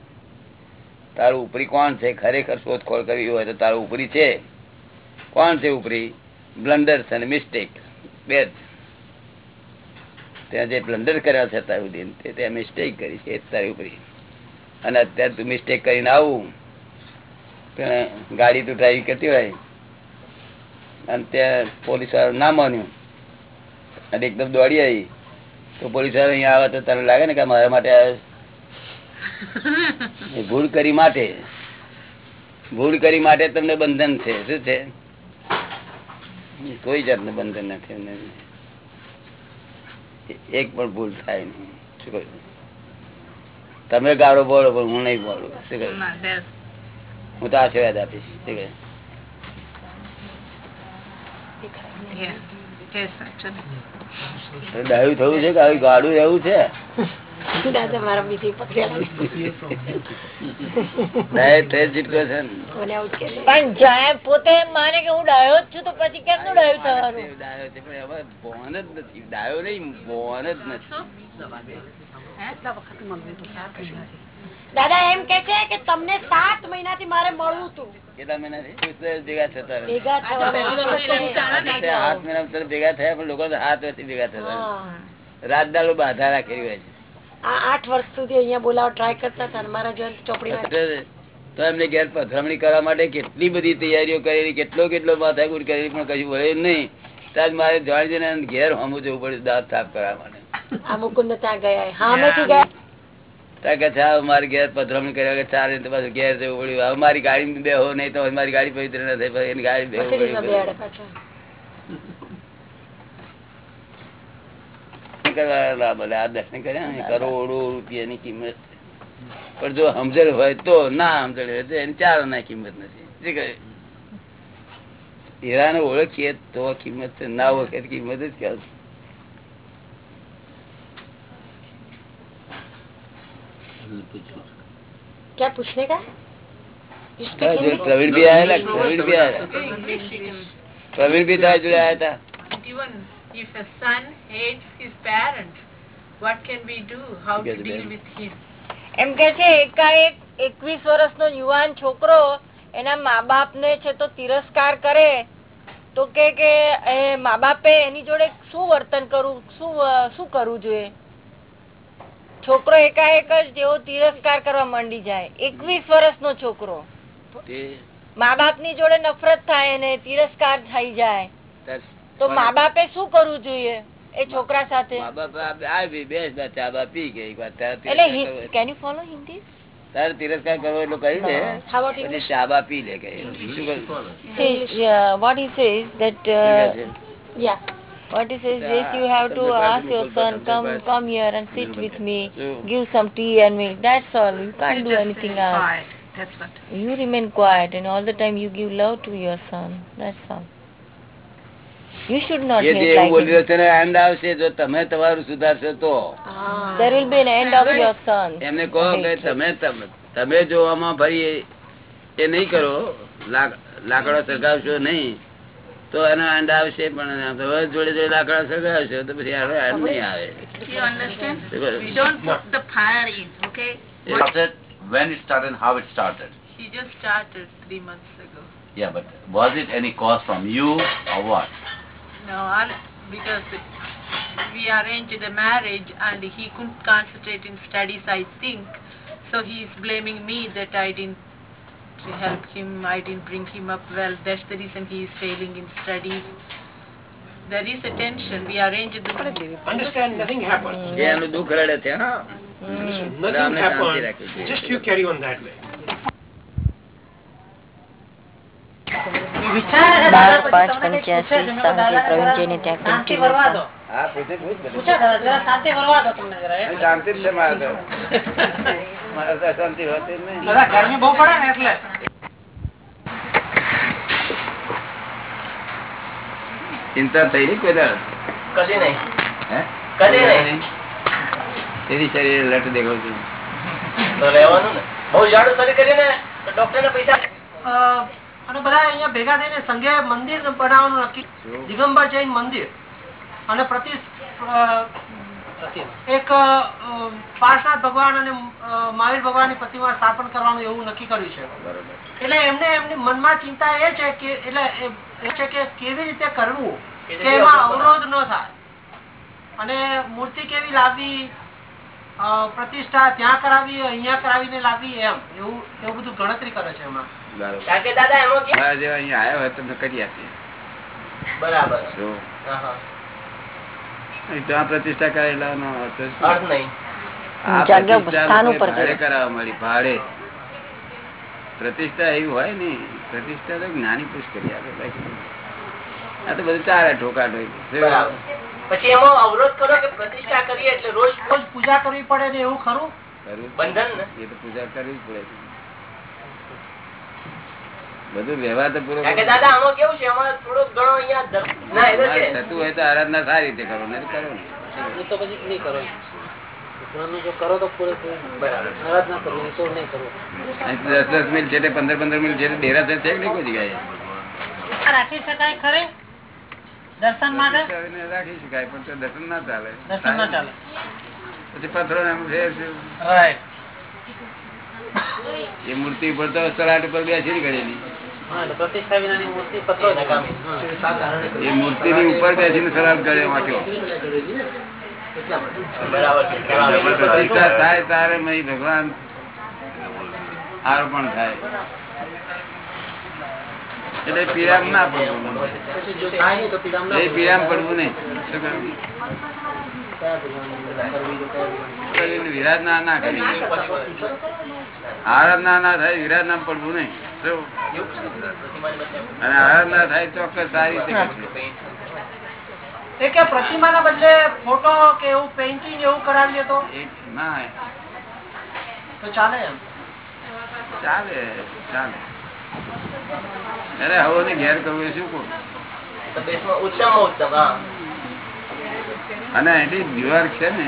તારું ઉપરી કોણ છે? ખરેખર શોધખોળ કરવી હોય તો તારું ઉપરી છે. કોણ છે ઉપરી? બ્લન્ડર્સ અને મિસ્ટેક. બે જ. ત્યાં જે બ્લન્ડર કર્યા છે અત્યાર દિન. તે મિસ્ટેક કરી છે તારી ઉપરી. અને અત્યારે તું મિસ્ટેક કરીને આવું. ગાડી તું ડ્રાઈવ કરતી હોય. અને ત્યાં પોલીસ વાળું ના માન્યું અને એકદમ દોડી આવી. તો પોલીસવાળા અહીંયા આવે તો તને લાગે ને કે મારા માટે ભૂલ કરી માટે. ભૂલ કરી માટે તમને બંધન છે. શું છે? કોઈ જાતનું બંધન નથી. એક પણ ભૂલ થાય નહીં. શું કહ્યું તમે ગાળો બોલો પણ હું નહીં બોલું શું કહ્યું હું તો આશીર્વાદ આપીશ. શું કહે? yes, yes, actually. ડાયું થયું છે કે આવી ગાડું એવું છે? ને. પોતે માને કે હું ડાયો જ છું તો પછી કેમનું ડાયું થવાનું? ડાયો છે પણ હવે બોન જ નથી. ડાયો નહીં બોન જ નથી. દાદા એમ કે છે કે તમને સાત મહિનાથી મારે મળવું હતું કેટલા મહિનાથી? ભેગા થતા ભેગા હાથ મહિના ભેગા થયા પણ લોકો હાથ વર્ષથી ભેગા થતા રાત દાડો બાધા રાખેલી હોય છે. આઠ વર્ષ સુધી અહીંયા બોલાવા ટ્રાય કરતા હતા મારા જોડે ચોપડી તો એમને ઘેર પધરામણી કરવા માટે કેટલી બધી તૈયારીઓ કરેલી કેટલો કેટલો માથાકૂટ કરેલી પણ કશું વળે નહીં. ત્યાં મારે જાણી જઈને ઘેર હમું જવું પડ્યું દાંત સાફ કરવા માટે. આ મુકુંદ ત્યાં ગયા. કે છે, "હા, ઘેર પધરામણી કર્યા કે ચાલે તો પાછું ઘેર જવું પડ્યું. હવે મારી ગાડી બેહો નહીં તો મારી ગાડી પવિત્ર ન થાય એની ગાડી આ દર્શન કર્યા? કરોડો રૂપિયાની કિંમત. પણ જો સમજણ હોય તો ના સમજણ હોય તો એની ચાર ના કિંમત નથી? હીરાને ઓળખીએ તો કિંમત ના ઓળખે કિંમત જ ક્યાં क्या पूछने का You speak હા, જો Hindi? પ્રવીણ બી આયેલા પ્રવીણ બી આયેલા પ્રવીણ બી તારા જોડે આયા હતા Even if a son hates his parents, what can we do? How to Get it, deal baby. with him? એમ કે છે એકાએક એકવીસ વર્ષનો યુવાન છોકરો એના મા બાપ ને છે તો તિરસ્કાર કરે તો કે કે એ મા બાપે એની જોડે શું વર્તન કરવું શું અ, શું કરવું જોઈએ છોકરો એકાએક જ જેવો તિરસ્કાર કરવા માંડી જાય. એકવીસ વર્ષનો છોકરો. મા બાપની જોડે નફરત થાય ને તિરસ્કાર થઈ જાય. તો મા બાપે શું કરવું જોઈએ એ છોકરા સાથે? તિરસ્કાર કરવો- કેન યુ ફોલો હિન્દી તારે તિરસ્કાર કરવો એટલું કહી? ચા બા પી લે કે શું કહ્યું? See, yeah, what he says uh, is you have to ask your son, come come here and sit with me, give some tea and milk. That's all. You can't do anything else. That's what. You remain quiet and all the time you give love to your son. That's all. You should not hate like બોલી. રહ્યો છે and આવશે જો તમે તમારું સુધારશો તો Ah. There will be an end of your son. એમને કહો કે તમે તમે- જો આમાં ફરી એ- નહીં કરો લાક- લાકડા નહીં તો એનો એન્ડ આવશે પણ હવે જોડે જોડે લાકડા સળગાવશો તો પછી એનો એન્ડ નહીં આવે You understand? Because- We don't put the fire in, okay? It started, when it started, and how it started. He just started three months ago. Yeah, but was it any cause from you or what? No, I- because we arranged a marriage and he couldn't concentrate in studies, I think. So he is blaming me that I didn't help him, I didn't bring him up well. That's the reason he is failing in studies. There is a tension. We arranged the Understand, nothing happened. એ એનું દુઃખ રડે છે હા Listen, રામને nothing શાંતિ happened. રાખવી જોઈએ. Just you carry on that way. બાર પાંચ પંચ્યાસી સાંજે પ્રવીણજીને ત્યાં કન્ટિન્યુ હા પૂછે પૂછ બધું. શાંતિ છે મારે તો. મારે તો અશાંતિ હોતી નહીં. ગરમી બહુ પડે ને એટલે. ચિંતા થઈ નઈ કોઈ કદી નહીં. હે? કદી નહીં. તેરી શરીર લટ દેખો છું. તો લેવાનું ને. બહુ જાડું શરીર કરીને ડોક્ટર ને પૈસા અને બધા અહીંયા ભેગા થઈને સંઘે મંદિર બનાવવાનું નક્કી. દિગંબર જૈન મંદિર. અને પ્રતિ એક પાર્શનાથ ભગવાન અને મહાવીર ભગવાનની પ્રતિમા સ્થાપન કરવાનું એવું નક્કી કર્યું છે. એટલે એમને એમની મનમાં ચિંતા એ છે કે એટલે એ છે કે કેવી રીતે કરવું કે એમાં અવરોધ ન થાય. અને મૂર્તિ કેવી લાવવી પ્રતિષ્ઠા ત્યાં કરાવી અહીંયા કરાવીને લાવવી એમ. એવું એવું બધું ગણતરી કરે છે એમાં. બરાબર. દાદા એમાં અહીંયા આવ્યા હોય તમને કરી આપીએ. બરાબર. ત્યાં પ્રતિષ્ઠા કરેલા નો અર્થ નહીં. પ્રતિષ્ઠા ભાડે એવી હોય ને પ્રતિષ્ઠા તો જ્ઞાની પુરુષ કરી આપે આ તો બધું ચાલે ઠોકા પછી એમાં અવરોધ કરો કે પ્રતિષ્ઠા કરીએ એટલે રોજ રોજ પૂજા કરવી પડે ને એવું ખરું? બંધન એ તો પૂજા કરવી જ પડે. છે. બધું વ્યવહાર તો પૂરો કારણ કે દાદા આમાં કેવું છે? આમાં થોડોક ઘણો અહીંયા ધર્મ- ના એ તો છે. થતું હોય તો આરાધના સારી રીતે કરો નહીં કરો ને તો પછી નહીં કરો. ના દર્શન માટે? દર્શન રાખી શકાય પણ દર્શન ના ચાલે. દર્શન ના ચાલે. પછી પથરો ને એમ ફેર છે. રાઈટ એ મૂર્તિ પર તો સલાટ ઉપર બેસી કરેલી. પ્રતિષ્ઠા વિનાની મૂર્તિ પત્રો એ મૂર્તિ ની ઉપર બેસીને સલાટ કરે વાંચ્યો પ્રતિષ્ઠા થાય તારે મય ભગવાન આરોપણ થાય. એટલે પીરામ ના પડવું એ પીરામ પડવું નહીં. શું કરવું? શરીરને વિરાજ ના ના કરી આરાધના ના થાય વિરાજ ના પડવું નહીં. અને આરાધના થાય ચોક્કસ સારી રીતે. પ્રતિમાના બદલે ફોટો કે એવું પેઇન્ટિંગ એવું કરાવીએ તો? એ ના તો ચાલે ચાલે ચાલે. અરે હવે ઘેર કરવું એ શું કહું? ઉત્તમ ઉત્તમ હા. અને અહીંથી ન્યુયોર્ક છે ને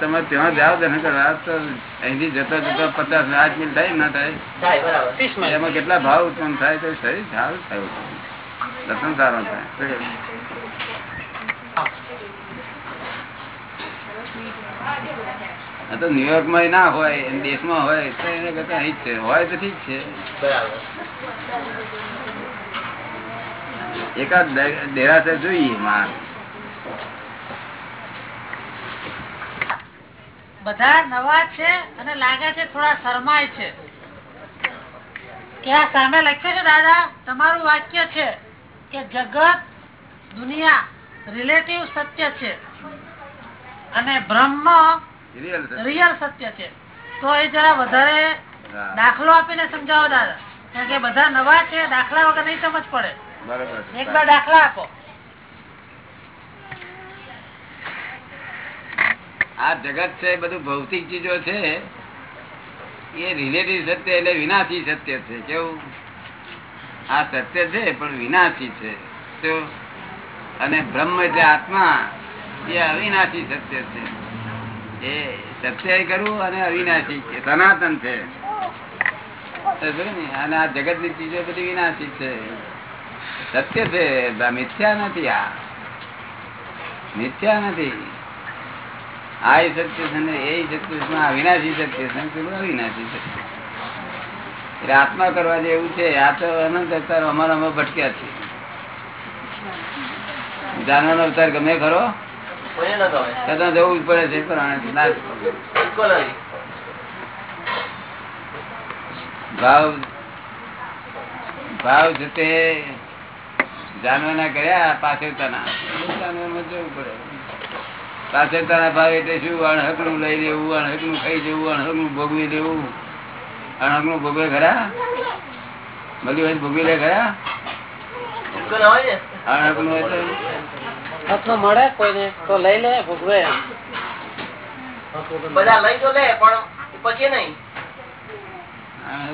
તમે ત્યાં જાઓ દર્શન કરવા તો અહીંથી જતા જતા પચાસ આઠ મિનિટ થાય ના થાય. એમાં કેટલા ભાવ ઉત્પન્ન થાય તો શરીર સારું થયું દર્શન સારું થાય. તો ન્યુયોર્કમાં ના હોય દેશમાં હોય તો એને કરતા અહીં છે. હોય તો ઠીક છે. એકાદ દેરાસર જોઈએ માર. બધા નવા છે અને લાગે છે થોડા શરમાય છે. ત્યાં સામે લખ્યું છે દાદા તમારું વાક્ય છે કે જગત દુનિયા રિલેટિવ સત્ય છે અને બ્રહ્મ રિયલ સત્ય છે. તો એ જરા વધારે દાખલો આપીને સમજાવો દાદા. કારણ કે બધા નવા છે દાખલા વગર નહીં સમજ પડે. એક બે દાખલા આપો. આ જગત છે બધું ભૌતિક ચીજો છે. એ રિલેટિવ સત્ય એટલે વિનાશી સત્ય છે, કેવું? આ સત્ય છે, પણ વિનાશી છે. અને બ્રહ્મ એટલે આત્મા, એ અવિનાશી સત્ય છે. એ સત્ય કરવું અને અવિનાશી સનાતન છે. અને આ જગતની ચીજો બધી વિનાશી છે. સત્ય છે મિથ્યા નથી આ. મિથ્યા નથી. આ છે એ ય અવિનાશી આ છે અવિનાશી સત્ય એટલે આત્મા કરવા જેવું છે આ તો અનંત અવતાર અમારા અમે ભટક્યા છે. જાનવર અવતાર ગમે ખરો? છતાં જવું પડે છે પણ ભાવ ભાવ જતે જાનવર ના કર્યા પાસે જાનવરમાં જવું પડે. પાછળતાના ભાવ એટલે શું? અણહકનું લઈ લેવું અણહકનું ખાઈ જવું અણહકનું ભોગવી લેવું. અણહકનું ભોગવે ખરા? મળ્યું હોય ભોગવી લે ખરા? બિલકુલ ના અણહકનું હોય તો? હકનો મળે કોઈને તો લઈ લે ભોગવે. બધા લઈ તો લે પણ પચે નહીં. આ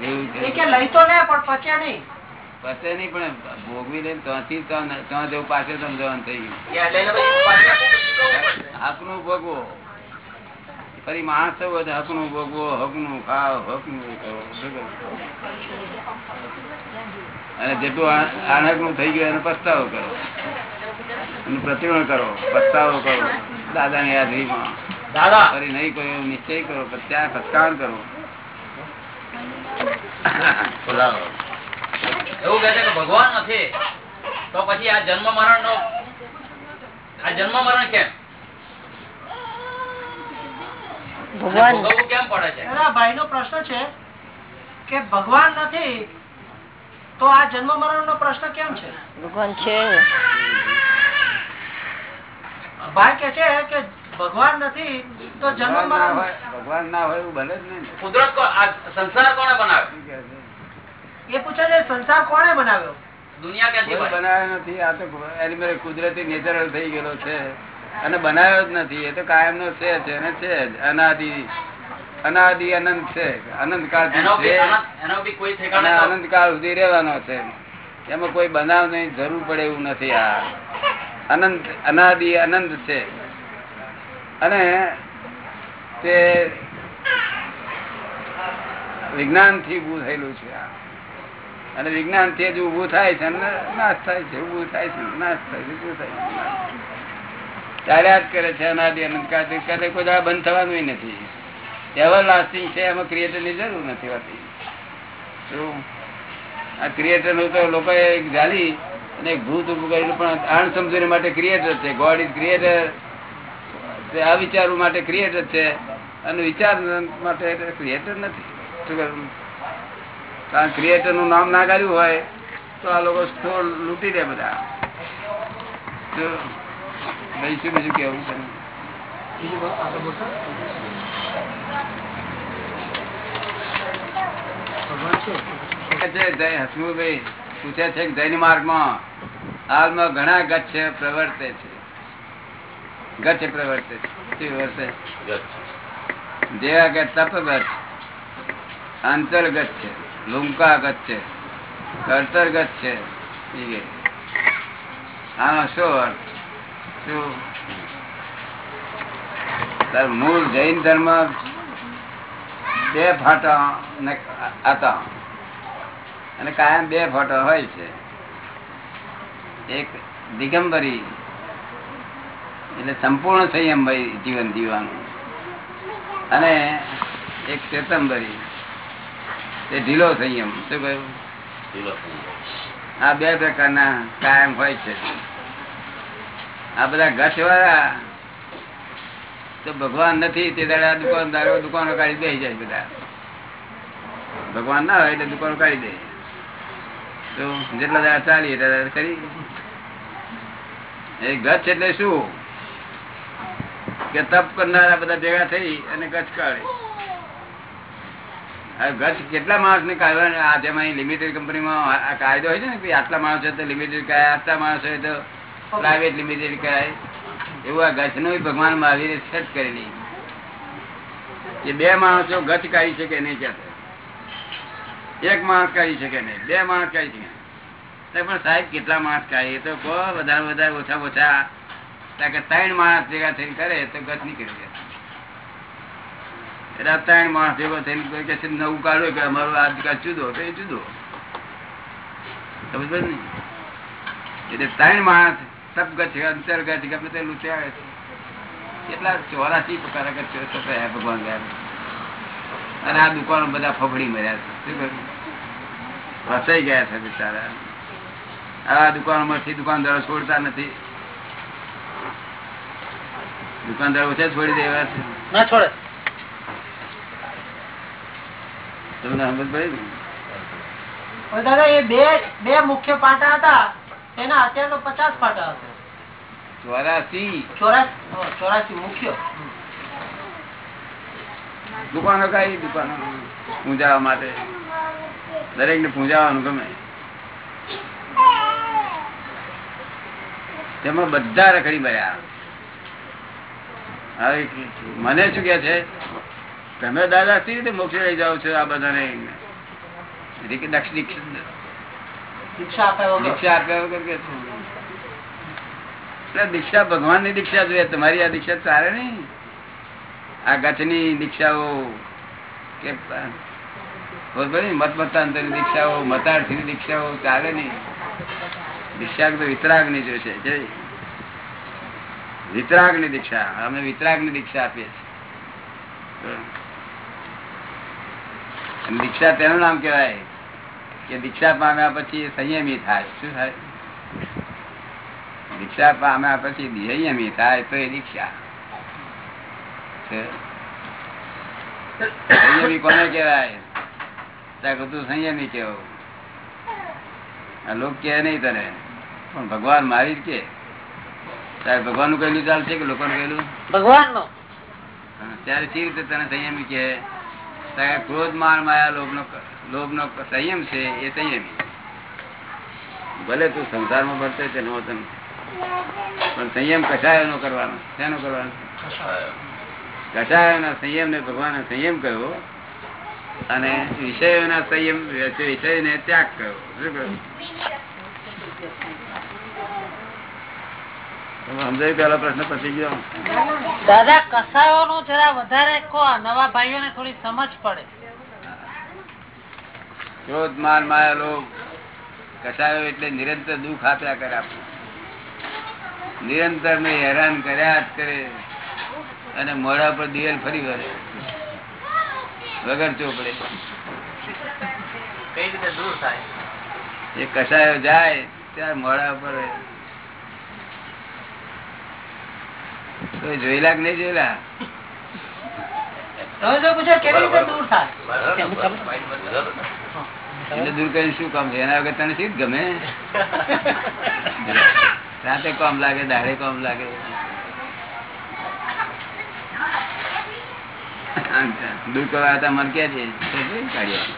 જેવું છે. એ કે લઈ તો લે પણ પચે નહીં. પતે નહીં પણ ભોગવી લે ત્યાંથી ત્યાં જવું પાછળ તમે જવાનું થઈ ગયું. લઈને હકનું ભોગવો. ફરી માણસ થવું હોય હકનું ભોગવો હકનું ખાવ હકનું અને જેટલું આનકનું થઈ ગયું એનો પસ્તાવો કરો. એનું પ્રતિમણ કરો પસ્તાવો કરો. દાદાની યાદીમાં દાદા! ફરી નહીં કર્યો નિશ્ચય કરો ત્યાં સત્કાર કરો. બોલાવો. એવું કહે છે કે ભગવાન નથી. તો પછી આ જન્મ મરણ નો આ જન્મ મરણ કેમ? ભગવાન કેમ પડે છે? ભાઈ નો પ્રશ્ન છે કે ભગવાન નથી તો આ જન્મ મરણ નો પ્રશ્ન કેમ છે? ભગવાન છે. ભાઈ કે છે કે ભગવાન નથી તો જન્મ મરણ હોય ભગવાન ના હોય એવું બને જ નહીં કુદરત સંસાર કોને બનાવે? એ પૂછે છે સંસાર કોણે બનાવ્યો? દુનિયા ક્યાંથી કોઈ બનાવ બનાવ્યો નથી. આ તો એની મેરે કુદરતી નેચરલ થઈ ગયેલો છે. અને બનાવ્યો જ નથી. એ તો કાયમ નો છે અને છે જ. અનાદિ અનાદિ અનંત છે. અનંત કાળ એનો બી છે. અનંત- એનો બી કોઈ અને ઠેકાણે તો- અનંત કાળ સુધી રહેવાનો છે. એમાં કોઈ બનાવની જરૂર પડે એવું નથી આ. અનંત અનાદિ અનંત છે. અને તે વિજ્ઞાનથી ઉભું થયેલું છે આ. અને વિજ્ઞાન તે જ ઉભું થાય છે નાશ થાય છે ઉભું થાય છે, નાશ થાય છે ઉભું થાય છે? જ કરે છે અનાદિ અનંત. કોઈ દાડો બંધ થવાનું નથી. એવર લાસ્ટિંગ છે, એમાં ક્રિએટરની જરૂર નથી હોતી? આ ક્રિએટરનું તો લોકો જાલી અને ભૂત ઉભું કરેલું પણ આણ સમજૂરી માટે ક્રિએટર છે. ગોડ ઇઝ ક્રિએટર આ વિચારવું માટે ક્રિએટર છે. અને વિચાર માટે ક્રિએટર નથી. શું? કારણ ક્રિએટરનું નામ ના કાઢ્યું હોય તો આ લોકો સ્થળ લૂંટી દે બધા. શું? શું બીજું કેવું છે? હસમુભાઈ પૂછે છે કે જૈન માર્ગમાં હાલમાં ઘણા ગચ્છ પ્રવર્તે છે. ગચ્છ પ્રવર્તે છે. વર્તે જેવા કે તપગચ્છ અંતર્ગત છે. લુંકાગત છે કર્તરગત છે. આનો શું અર્થ? શું? મૂળ જૈન ધર્મ બે ફાટા ને હતા અને કાયમ બે ફાટા હોય છે. એક દિગંબરી, એટલે સંપૂર્ણ સંયમ ભાઈ જીવન જીવવાનું. અને એક ચેતંબરી તે ઢીલો સંયમ. શું કહ્યું? આ બે પ્રકારના કાયમ હોય છે. આ બધા ઘટ વાળા તો ભગવાન નથી તે દાડા દુકાનદારો દુકાનો કાઢી બેસી જાય બધા. ભગવાન ના હોય એટલે દુકાનો કાઢી દે. તો જેટલા દાડા ચાલી એટલા કરી એ ગચ્છ એટલે શું? કે તપ કરનારા બધા ભેગા થઈ અને ગચ્છ કાઢે. કેટલા માણસ ને? કાઢવાના આ જેમાં લિમિટેડ કંપનીમાં આ કાયદો હોય છે ને આટલા માણસ હોય તો લિમિટેડ કરાય, આટલા માણસ હોય તો પ્રાઇવેટ લિમિટેડ કરાય? એવું આ ગચ્છનું ભગવાન મહાવીરે સેટ કરેલી. એ બે માણસો ગચ્છ કાઢી શકે નહીં ક્યાં એક માણસ કાઢી શકે નહીં, બે માણસ કાઢી શકે પણ સાહેબ, કેટલા માણસ કાઢી? તો વધારે વધારે ઓછા ઓછા ત્રણ માણસ ભેગા થઈને કરે તો ગચ્છ નીકળી જાય. એટલે આ માણસ ભેગો થઈને કે છે, નવું કાઢો કે અમારો આજકાલ જુદો તો એ જુદો. સમજ ને? એટલે ત્રણ માણસ સબગત છે, અંતર્ગત ગમે તે લૂંટ્યા છે. કેટલા ચોરાસી પ્રકાર ભગવાન ગયા અને આ દુકાનો બધા ફફડી મર્યા છે. ફસાઈ ગયા છે બિચારા. આ દુકાનો માંથી દુકાનદારો છોડતા નથી. દુકાનદારો ઓછા છોડી દેવા છે. ના છોડે. તમને સમજ પડી ને દાદા એ બે બે મુખ્ય પાટા હતા. તેના અત્યારે તો પચાસ પાટા હશે. ચોરાસી. ચોરાસી ચોરાસી મુખ્ય. દુકાનો કઈ દુકાનો. પૂજાવા માટે. દરેક ને પૂજાવાનું ગમે. તેમાં બધા રખડી ભર્યા. મને શું કે છે? તમે દાદા સી રીતે મોક્ષે લઈ જાઓ છો આ બધાને? દીક્ષ- ભગવાનની દીક્ષા જોઈએ. તમારી આ દીક્ષા ચાલે નઈ આ ગચની દીક્ષાઓ કે મત મતાંતર દીક્ષાઓ મતાર્થી દીક્ષાઓ ચાલે નઈ દીક્ષા તો વિતરાગની જોશે વિતરાગની દીક્ષા. અમે વિતરાગની દીક્ષા આપીએ છીએ. દીક્ષા તેનું નામ કેવાય કે દીક્ષા પામ્યા પછી સંયમી થાય. શું થાય? દીક્ષા પામ્યા પછી સંયમી થાય તો એ દીક્ષા. સંયમી કોને કેવાય ત્યાં તું સંયમી કેવો. આ લોક કે નહીં તને. પણ ભગવાન મારી જ કે. ત્યારે ભગવાનનું કહેલું ચાલશે કે લોકોનું કહેલું? ભગવાન નો ત્યારે કેવી રીતે તને સંયમી કે ક્રોધ માર માયા લોભ નો લોભ નો સંયમ છે, એ સંયમી. ભલે તું સંસારમાં ભરતો તેનો વતન પણ સંયમ કસાયો નો કરવાનો? શેનો કરવાનો? કશાયોના સંયમ ને ભગવાન સંયમ કહ્યો અને વિષયોના સંયમ, વિષયને ત્યાગ કર્યો શું કહ્યું? સમજાયું? પેલો પ્રશ્ન પતી ગયો. દાદા કસાયો નું જરા વધારે કહો. નવા ભાઈઓને થોડી સમજ પડે. ક્રોધ માન માયા લોભ. કસાયો એટલે નિરંતર દુઃખ આપ્યા કરે આપણું. નિરંતર ને હેરાન કર્યા જ કરે અને મોડા પર દિવેલ ફરી વળે. વગર ચોપડે. કઈ રીતે દૂર થાય? એ કસાયો જાય ત્યારે મોડા પર તો જોયેલા કે નહીં જોયેલા? દૂર થાય? એટલે દૂર કરી શું કામ છે? એના વગર તને શું ગમે? રાતે કામ લાગે દાડે કામ લાગે. દૂર કરવા હતા ક્યાં કે છે. કાઢ્યા.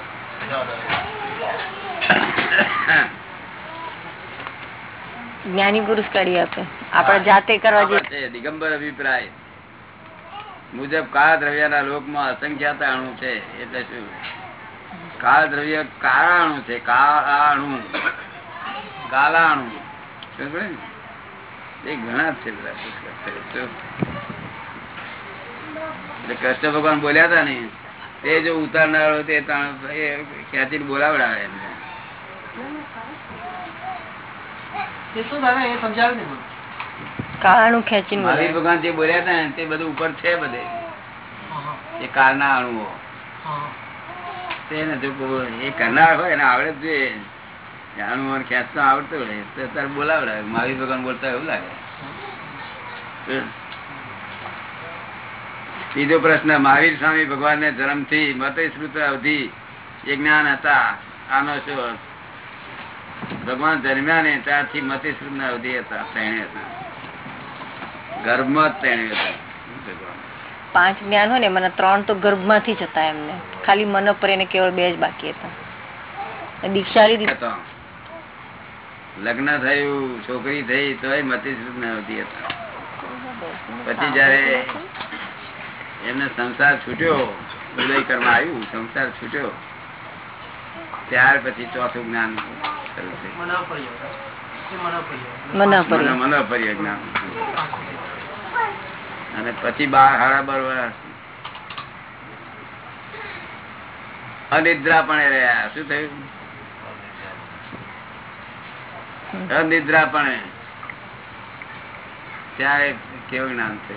જ્ઞાની પુરુષ કરી આપે. આપણે જાતે કરવા જઈએ દિગંબર અભિપ્રાય મુજબ કાળ લોકમાં અસંખ્યાત અણુ છે એટલે શું? કાળા દ્રવ્ય કાળાણુ છે કાળાણુ કાલાણુ ને? એ ઘણા છે? એટલે કૃષ્ણ ભગવાન બોલ્યા હતા ને, તે જો ઉતારનારો તે ખેંચીને બોલાવડાવે એમને. કાળાનું ખેંચીને મહાવીર ભગવાન જે બોલ્યા હતા ને તે બધું ઉપર છે બધે. હા, એ કાળના અણુઓ. તે એ કરનાર હોય એને આવડે જ જોઈએ. ખેંચતો આવડતો હોય. તો તારે બોલાવડાવે. મહાવીર ભગવાન બોલતા એવું લાગે. બીજો પ્રશ્ન મહાવીર સ્વામી ભગવાન ને જન્મથી મત અવધિ એ જ્ઞાન હતા. આનો શું? ભગવાન જન્મ્યા ને ત્યારથી મત ના અવધિ હતા તેને હતા. ગર્ભમાં જ હતા. પાંચ જ્ઞાન હોય ને મને ત્રણ તો ગર્ભમાંથી જ હતા એમને. ખાલી મન પર એને કેવળ બે જ બાકી હતા. દીક્ષા લીધી. હતો લગ્ન થયું છોકરી થઈ તોય મતી નહોતી હતા. પછી જયારે એમને સંસાર છૂટ્યો ઉદય કરવા આવ્યું સંસાર છૂટ્યો ત્યાર પછી ચોથું જ્ઞાન અને પછી બાર હાડા બાર વર્ષ. અનિદ્રા પણ રહ્યા. શું થયું? અનિદ્રા પણ ત્યારે કેવું નામ છે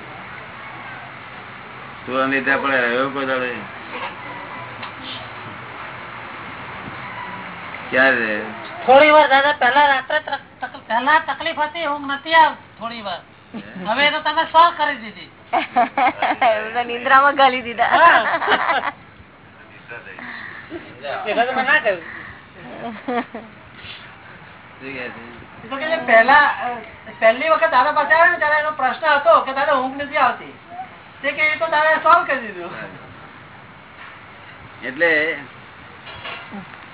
તું અનિદ્રા પણ રહ્યો કોઈ દાડે? ક્યારે? રહ્યો? થોડી વાર દાદા પેલા રાત્રે તક- તક- તકલીફ હતી ઊંઘ નથી આવતી થોડી વાર. હવે તો તમે સો કરી દીધી. નિંદ્રામાં ગાલી દીધા. હા. પહેલા વખત દાદા પાસે આવ્યો ને ત્યારે એનો પ્રશ્ન હતો કે દાદા ઊંઘ નથી આવતી. તે કે તો દાદા સોલ્વ કરી દીધું. એટલે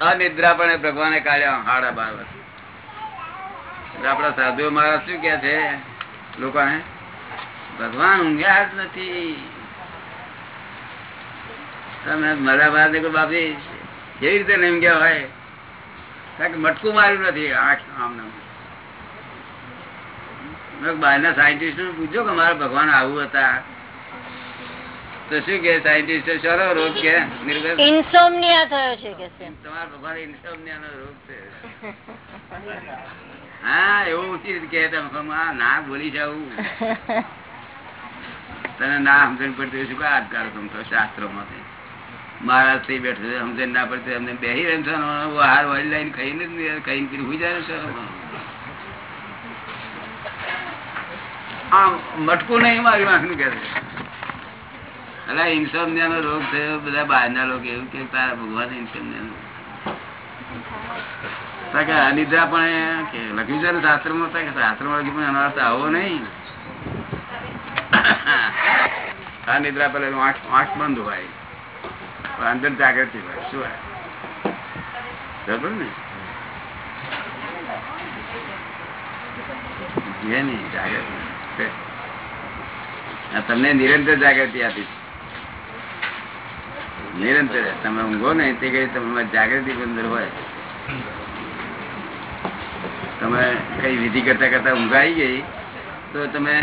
અનિદ્રા પણ ભગવાને કાઢ્યા હાડા બાર વર્ષ આપડા સાધુ મારા શું કે છે? લોકોને, ભગવાન ઊંઘ્યા જ નથી. તમે મારા બાદ બાપી કેવી રીતે નહીં ગયા હોય? કારણ કે મટકું માર્યું નથી આંખ આમ નામ બહારના સાયન્ટિસ્ટ પૂછ્યો કે મારા ભગવાન આવું હતા. તો શું કે સાયન્ટિસ્ટ ચલો રોગ કે ઇન્સોમનિયા થયો છે કે તમારા ભગવાન ઇન્સોમનિયા નો રોગ છે. હા એવું ઉચિત કે ના બોલી જાવું તને ના સમજણ પડતી શું કા કરો તમે તો શાસ્ત્રો માંથી મારા થઈ બેઠો સમજણ ના પડતી અમને બેહી રહ્યો છો હાર વાળી લાઈન ખાઈને જ ખાઈને પીને હુઈ જાય છે આમ મટકું નહીં મારી આંખનું કે છે? અલા ઇન્સોમિયા નો રોગ થયો, બધા બહારના લોકો એવું કે તારા ભગવાન ઇન્સોમિયા નો કે અનિદ્રા પણ કે લખ્યું છે ને શાસ્ત્રમાં કે શાસ્ત્રમાં લખ્યું એનો અર્થ આવો નહીં. અનિદ્રા નિદ્રા પેલા આંખ બંધ હોય. અંદર જાગૃતિ હોય. શું હોય? બરોબર ને? જે નહીં જાગૃતિ. તમને નિરંતર જાગૃતિ આપી છે. નિરંતર. તમે ઊંઘો ને તે કઈ તમે જાગૃતિ અંદર હોય. તમે કઈ વિધિ કરતા કરતા ઊંઘાઈ ગઈ, તો તમે